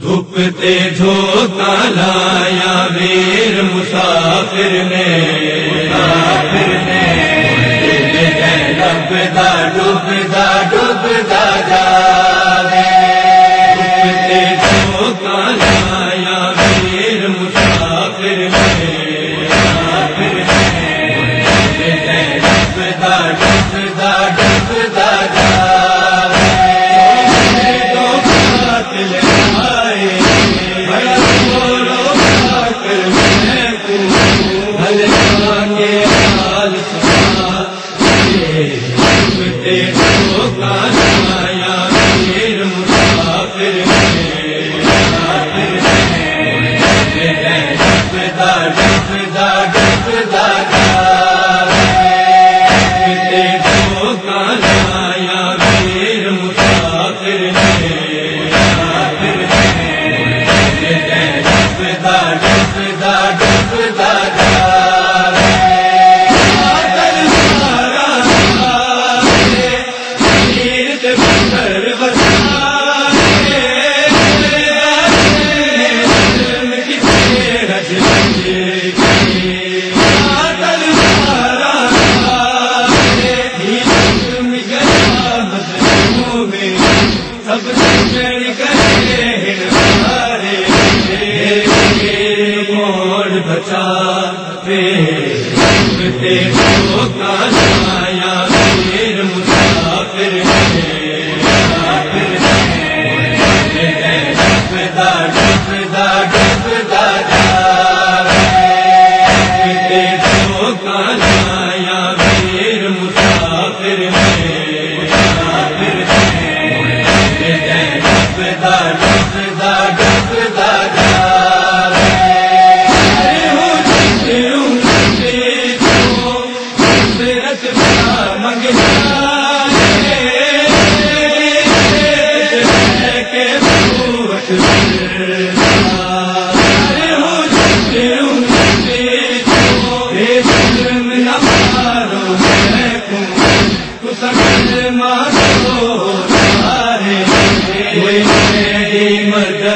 دھوپتے تے لایا ویر مسافر میں دیکھو کا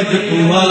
جب ہوا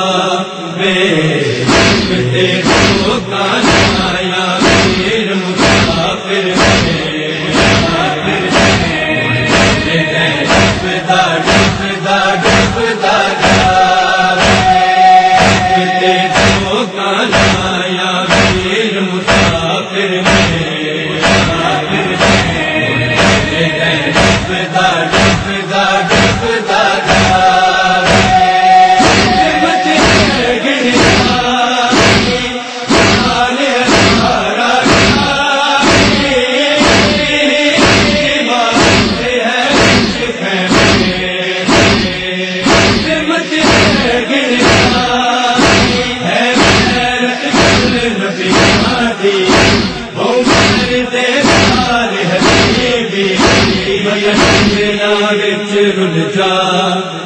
الجا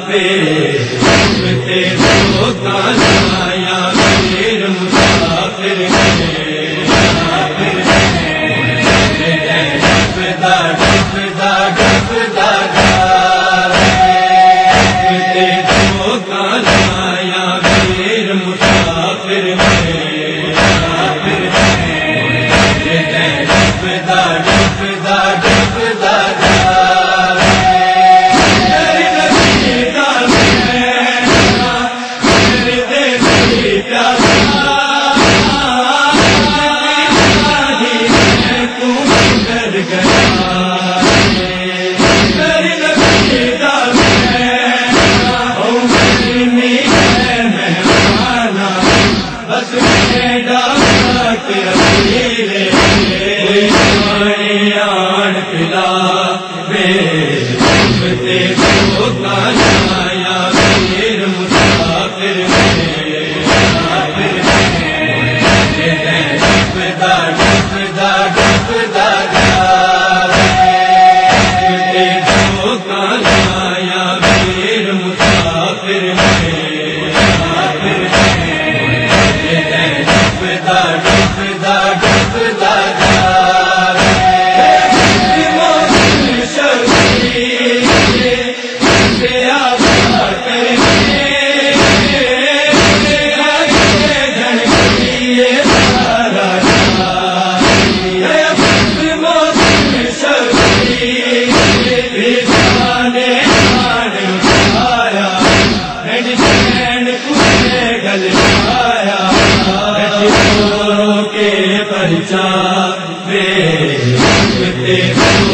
میرے سنتے ہو تایا پھر مسافر ڈپدا ڈپدا ڈپدا سنتے ہو تایا پھر مسافر ڈپدا ڈپدا ڈپدا گا کے رسیلے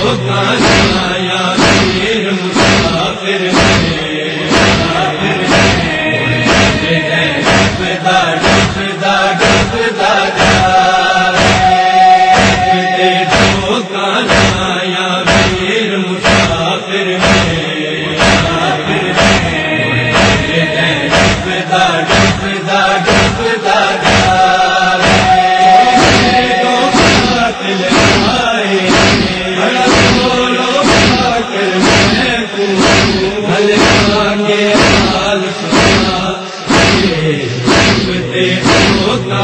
کاشی ہوتا